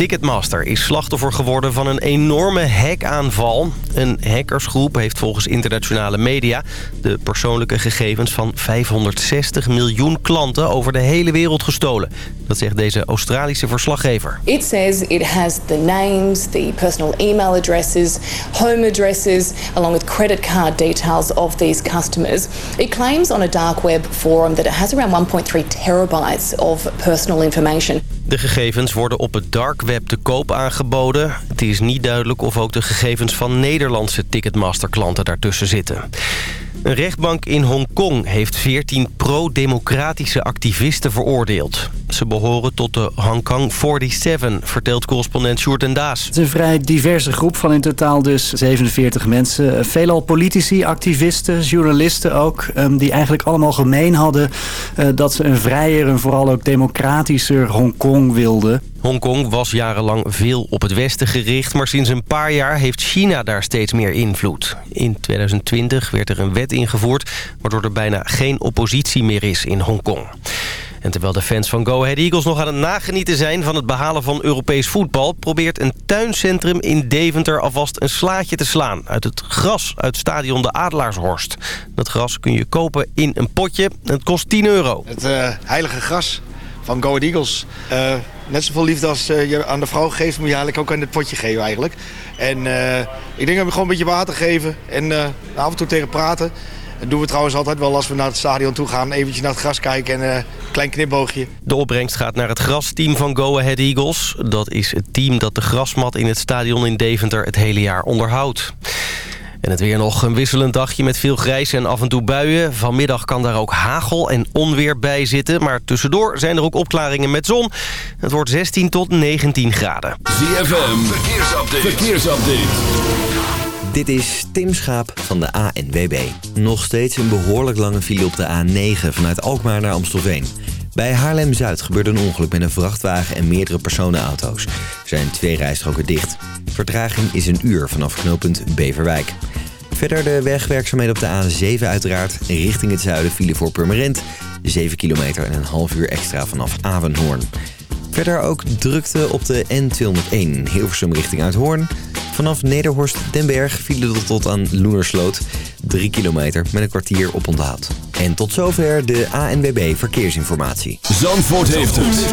Ticketmaster is slachtoffer geworden van een enorme hackaanval. Een hackersgroep heeft volgens internationale media... de persoonlijke gegevens van 560 miljoen klanten over de hele wereld gestolen. Dat zegt deze Australische verslaggever. It says it has the names, the personal email addresses, home addresses... along with credit card details of these customers. It claims on a dark web forum that it has around 1.3 terabytes of personal information. De gegevens worden op het dark web te koop aangeboden. Het is niet duidelijk of ook de gegevens van Nederlandse Ticketmaster-klanten daartussen zitten. Een rechtbank in Hongkong heeft 14 pro-democratische activisten veroordeeld. Ze behoren tot de Hong Kong 47, vertelt correspondent Sjoerd en Daas. Het is een vrij diverse groep van in totaal dus 47 mensen. Veelal politici, activisten, journalisten ook... Ehm, die eigenlijk allemaal gemeen hadden eh, dat ze een vrijer en vooral ook democratischer Hongkong wilden. Hongkong was jarenlang veel op het westen gericht... maar sinds een paar jaar heeft China daar steeds meer invloed. In 2020 werd er een wet ingevoerd... waardoor er bijna geen oppositie meer is in Hongkong. En terwijl de fans van Go Ahead Eagles nog aan het nagenieten zijn... van het behalen van Europees voetbal... probeert een tuincentrum in Deventer alvast een slaatje te slaan... uit het gras uit stadion de Adelaarshorst. Dat gras kun je kopen in een potje. Het kost 10 euro. Het uh, heilige gras van Go Ahead Eagles... Uh net zoveel liefde als uh, je aan de vrouw geeft... moet je eigenlijk ook aan het potje geven eigenlijk. En uh, ik denk dat we gewoon een beetje water geven en uh, af en toe tegen praten. Dat doen we trouwens altijd wel als we naar het stadion toe gaan. Eventjes naar het gras kijken en een klein knipboogje. De opbrengst gaat naar het grasteam van Go Ahead Eagles. Dat is het team dat de grasmat in het stadion in Deventer het hele jaar onderhoudt. En het weer nog een wisselend dagje met veel grijs en af en toe buien. Vanmiddag kan daar ook hagel en onweer bij zitten. Maar tussendoor zijn er ook opklaringen met zon. Het wordt 16 tot 19 graden. ZFM, verkeersupdate. verkeersupdate. Dit is Tim Schaap van de ANWB. Nog steeds een behoorlijk lange file op de A9 vanuit Alkmaar naar Amstelveen. Bij Haarlem-Zuid gebeurde een ongeluk met een vrachtwagen en meerdere personenauto's. Er zijn twee rijstroken dicht. Vertraging is een uur vanaf knooppunt Beverwijk. Verder de wegwerkzaamheden op de A7 uiteraard. Richting het zuiden file voor Purmerend. 7 kilometer en een half uur extra vanaf Avenhoorn. Verder ook drukte op de N201 Hilversum richting Uithoorn. Vanaf Nederhorst Den Berg vielen tot aan Loenersloot. 3 kilometer met een kwartier op onthoud. En tot zover de ANWB Verkeersinformatie. Zandvoort heeft het.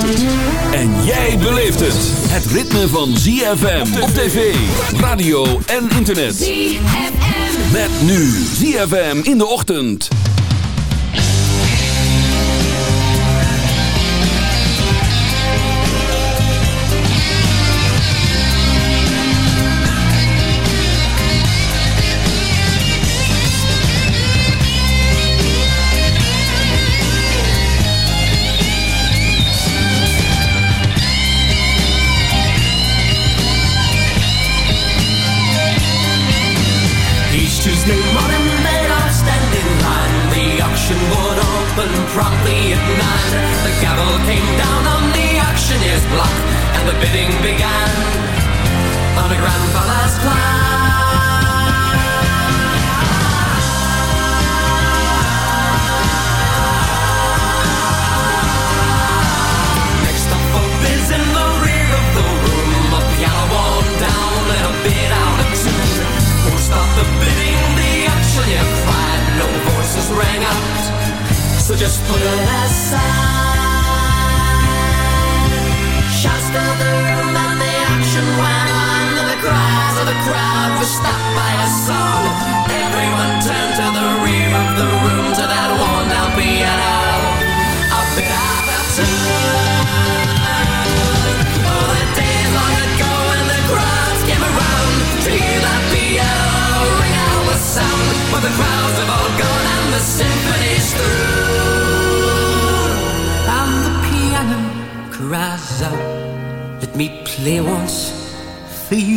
En jij beleeft het. Het ritme van ZFM op tv, radio en internet. ZFM. Met nu ZFM in de ochtend. Bidding play once for you.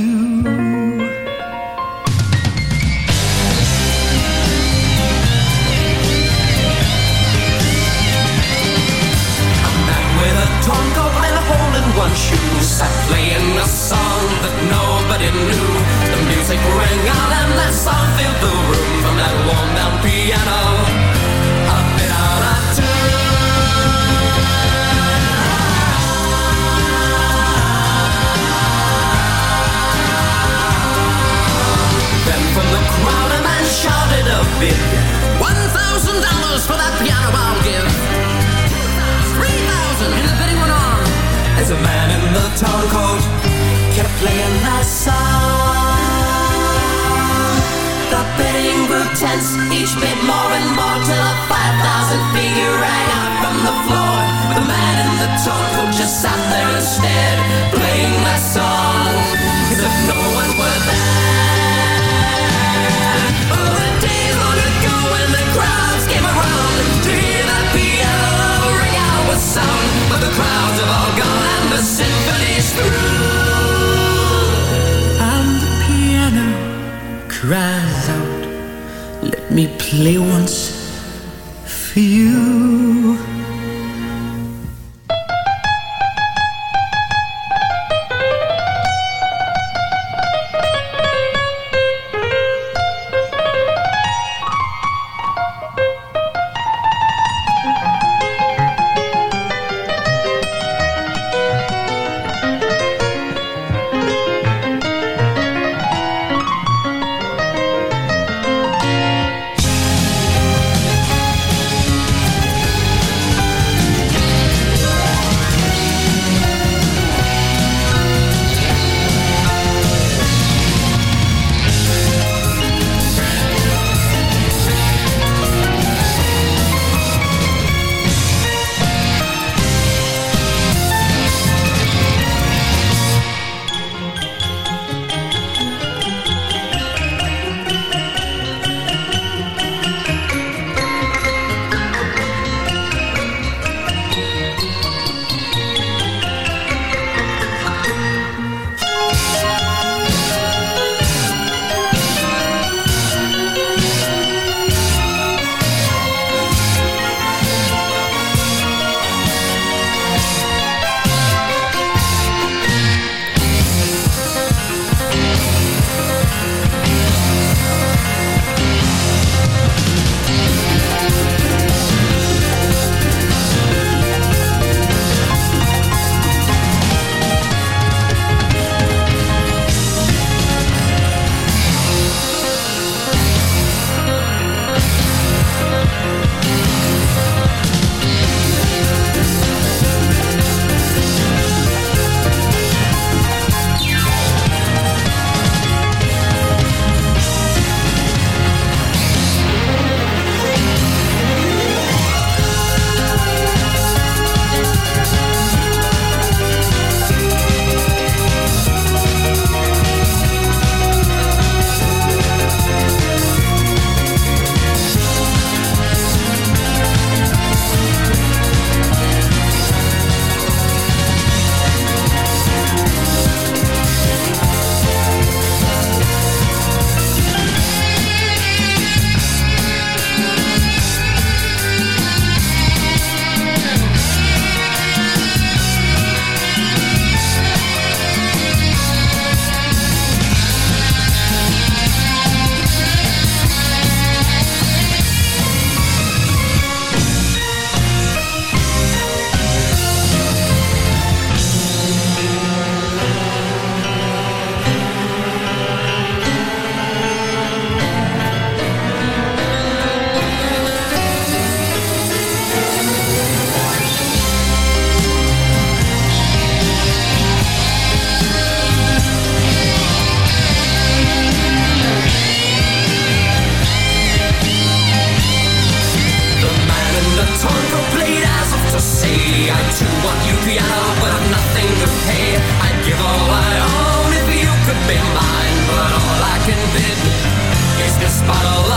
Each bit more and more till a 5,000 figure rang out from the floor. The man in the tone coat just sat there and stared, playing my song. leeuwens. It's this bottle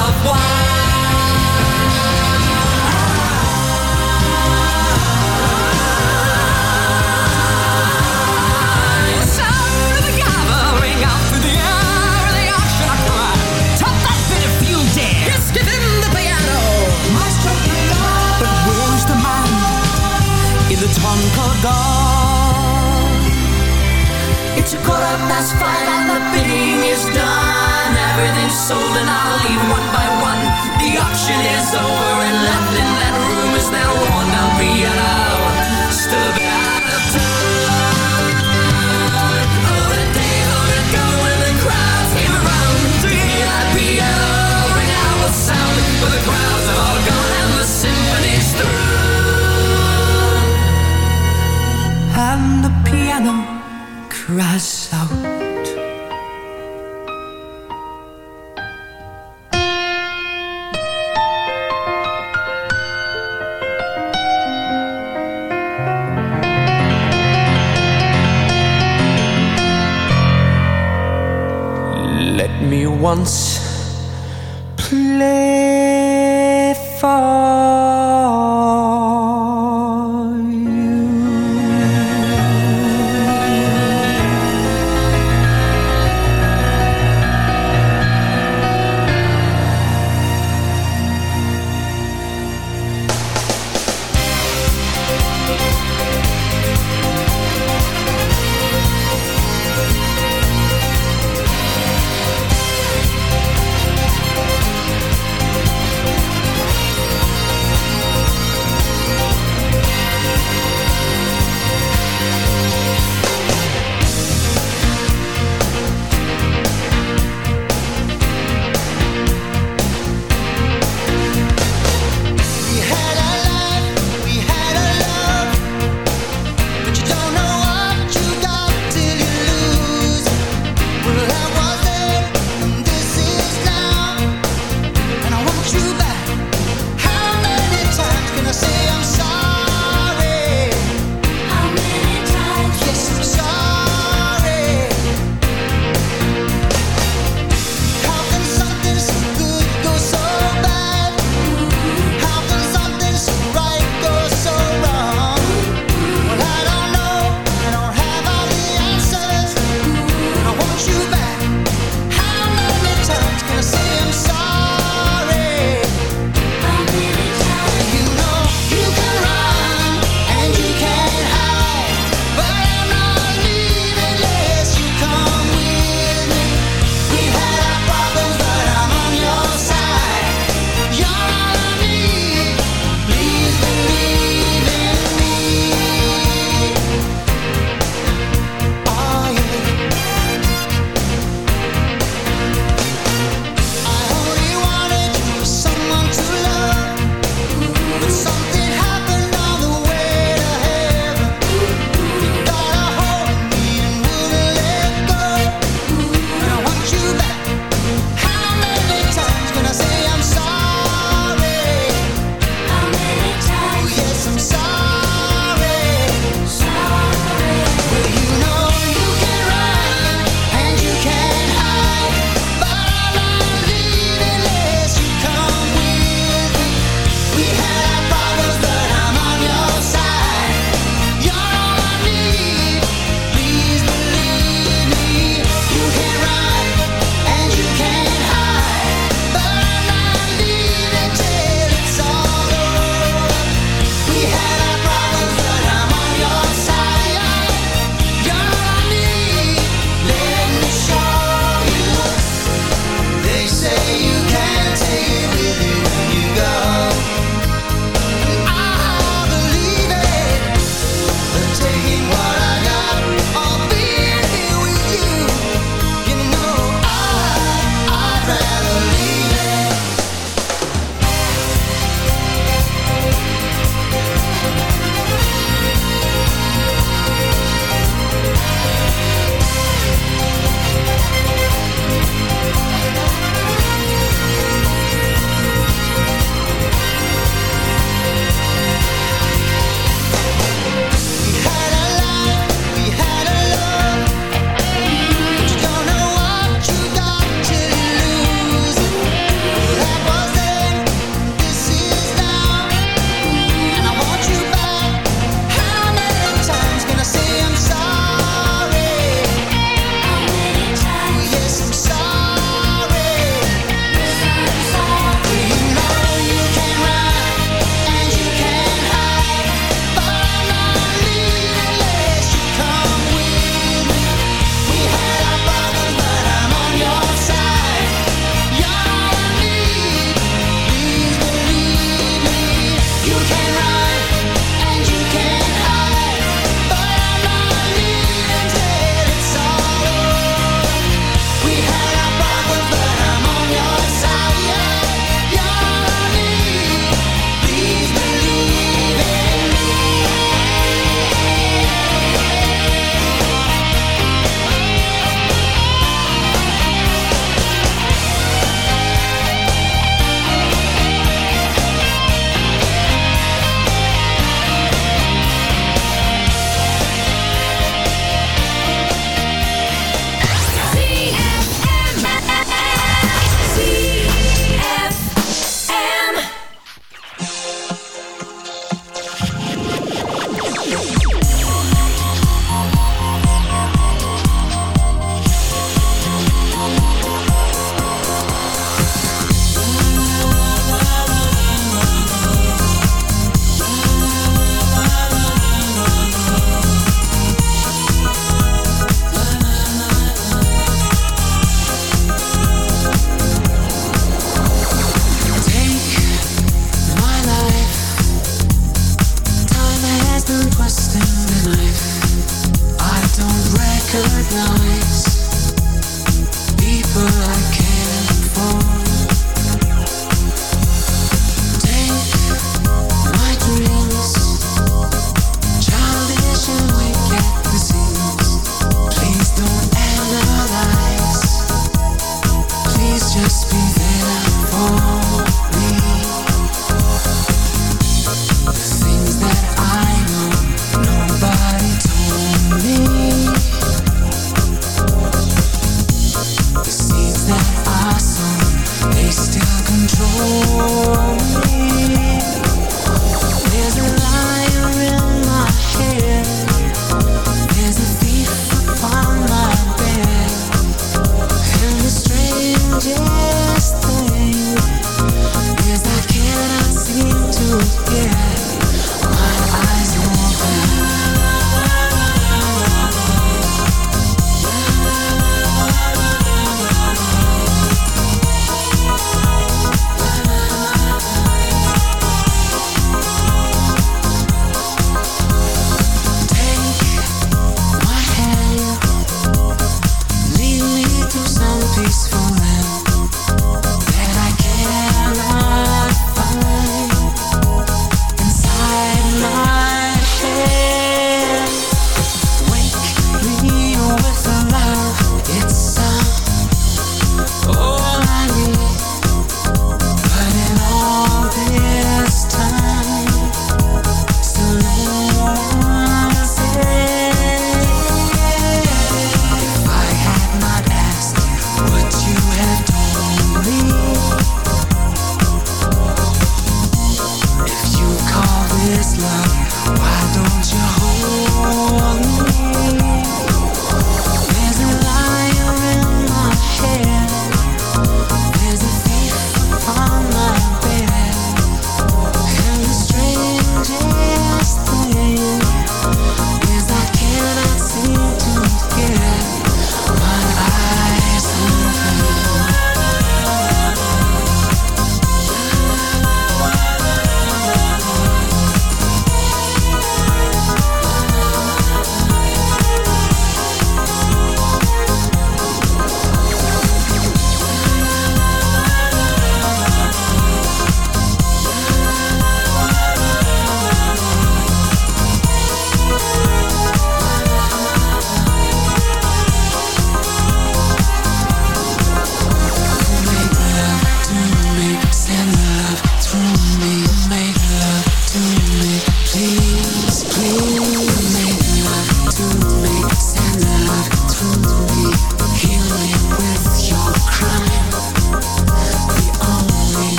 Waste our control.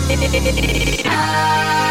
I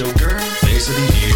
Show girl, face of the year.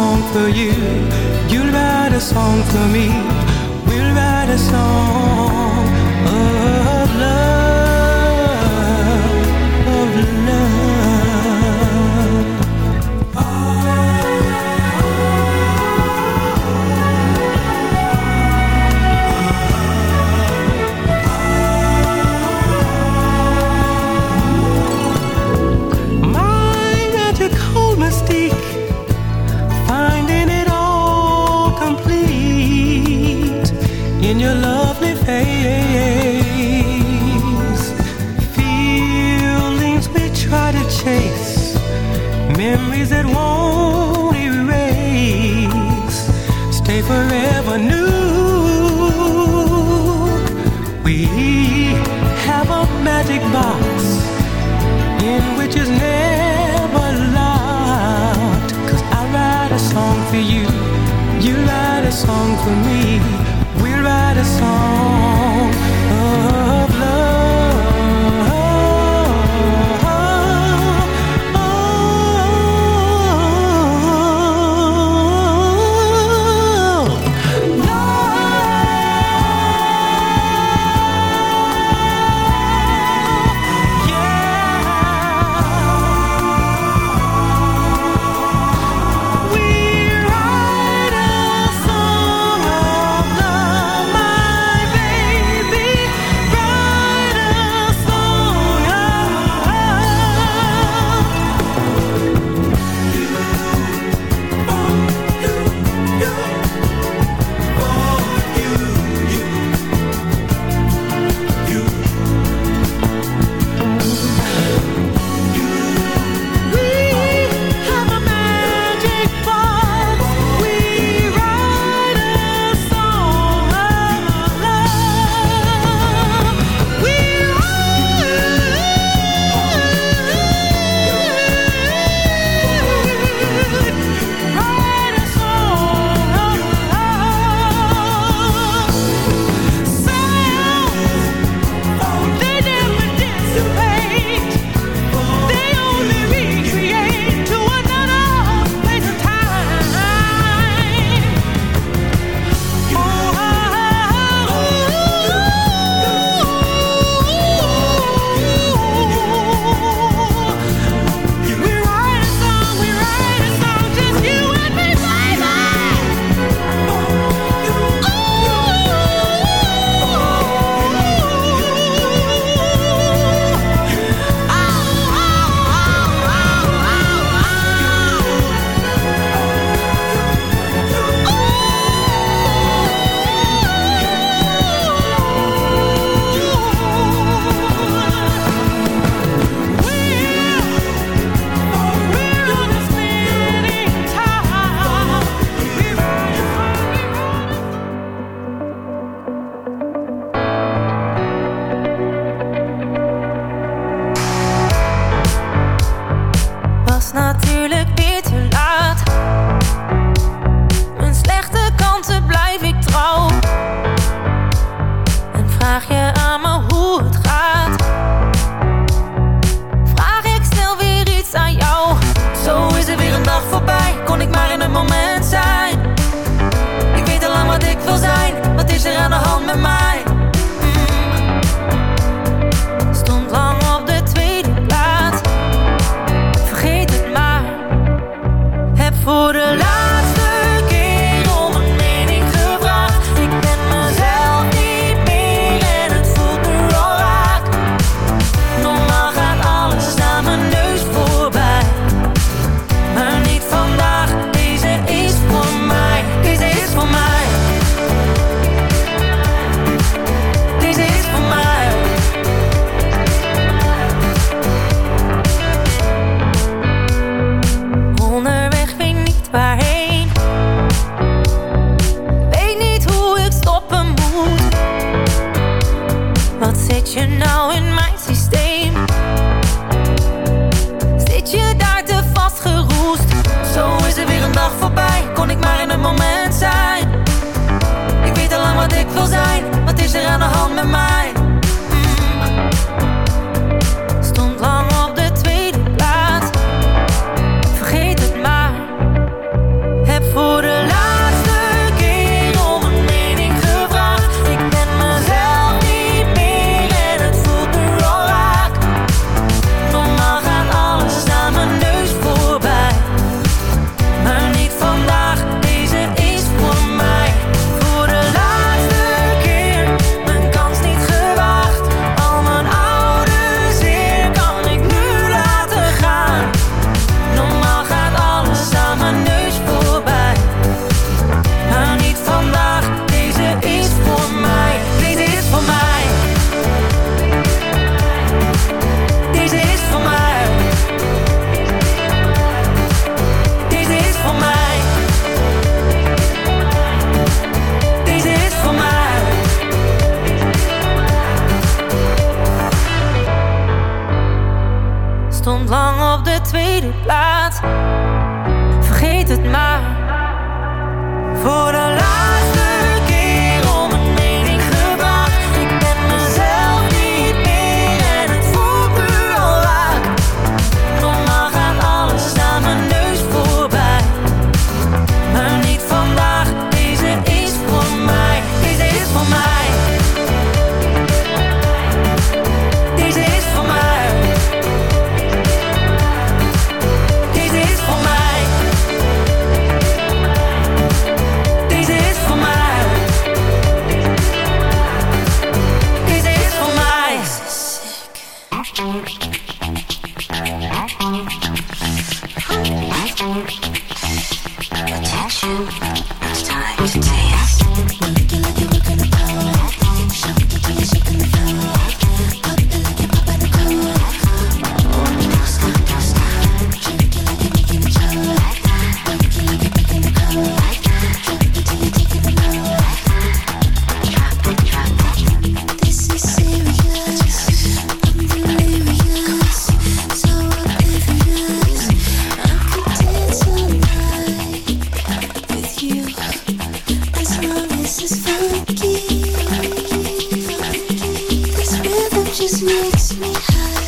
song for you. You'll write a song for me. We'll write a song of love. Memories that won't erase, stay forever new. We have a magic box in which is never locked. Cause I write a song for you, you write a song for me. We'll write a song ja. Makes me high.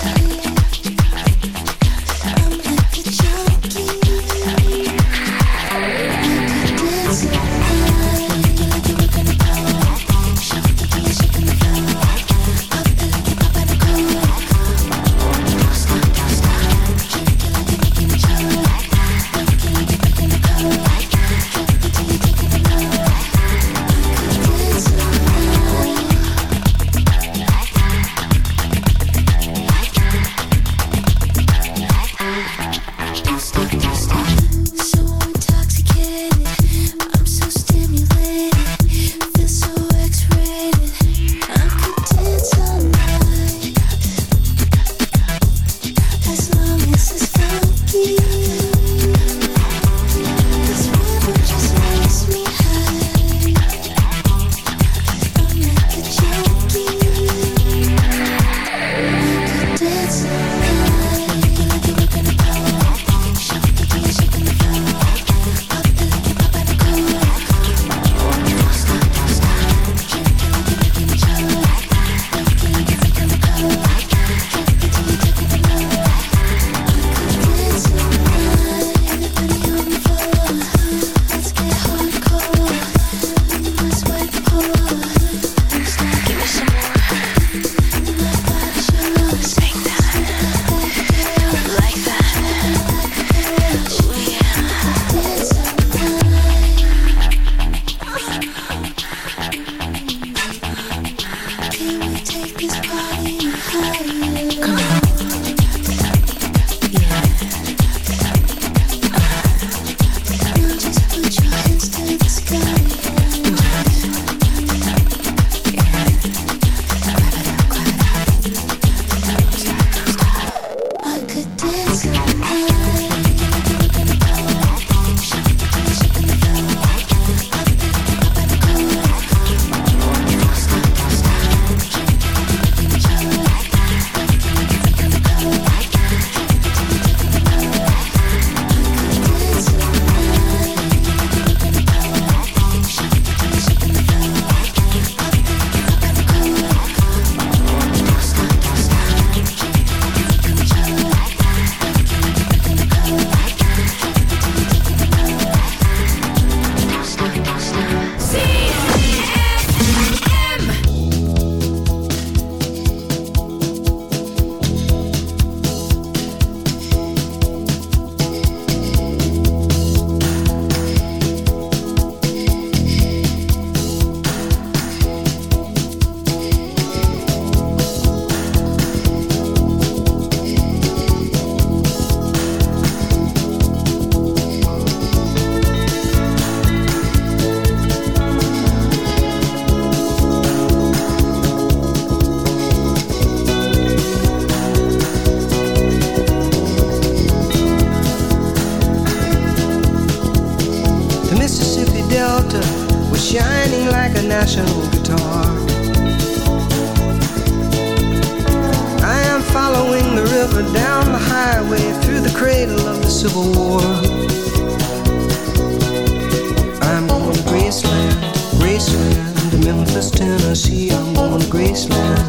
Graceland.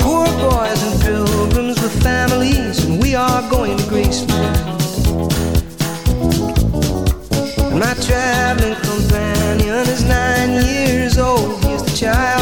Poor boys and pilgrims with families, and we are going to Graceland. And my traveling companion is nine years old. He's the child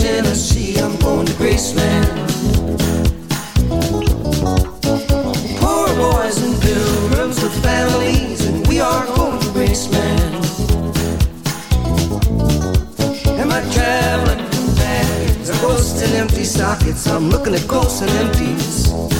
Tennessee. I'm going to Graceland. Poor boys and pilgrims with families, and we are going to Graceland. And my traveling companions are ghosts and empty sockets. I'm looking at ghosts and empties.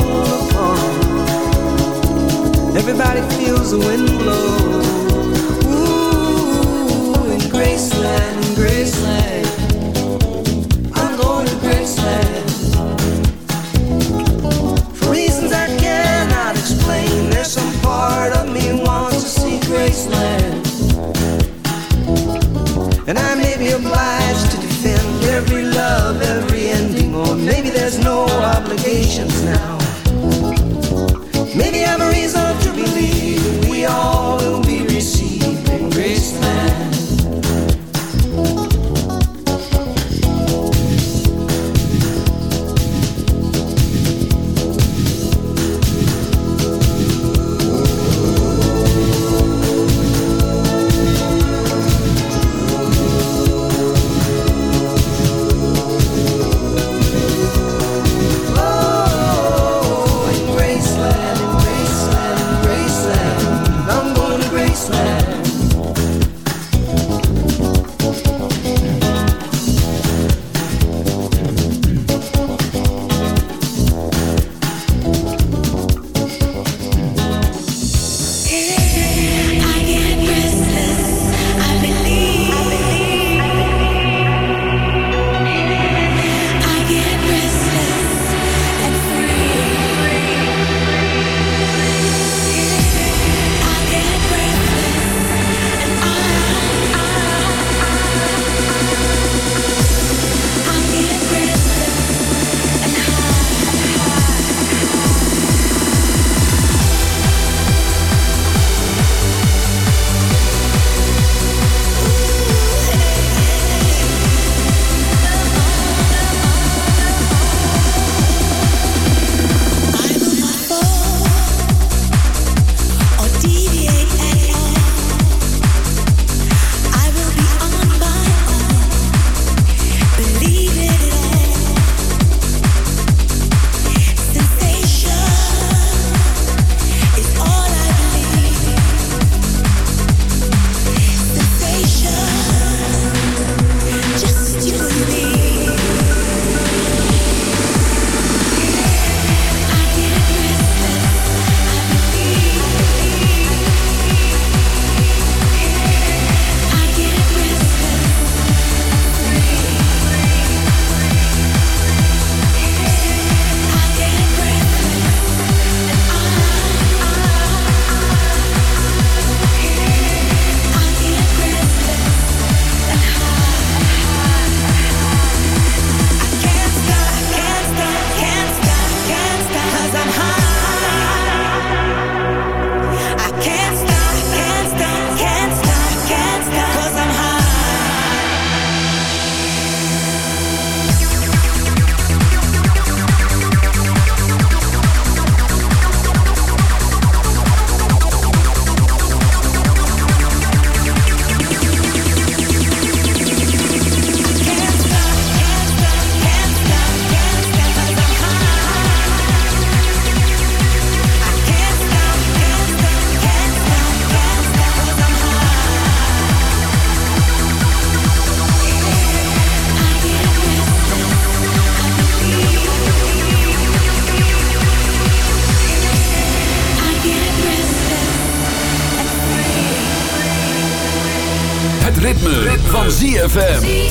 Everybody feels the wind blow. Ooh, in Graceland, Graceland. I'm going to Graceland. For reasons I cannot explain, there's some part of me wants to see Graceland. And I may be obliged to defend every love, every ending, or maybe there's no obligations now. ZFM.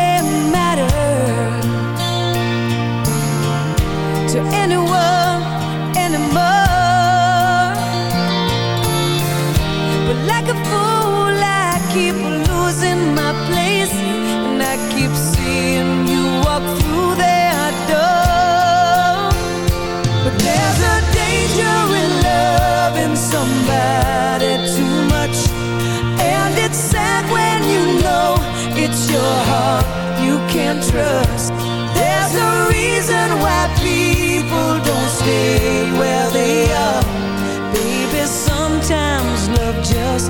can trust. There's a reason why people don't stay where they are. Baby, sometimes love just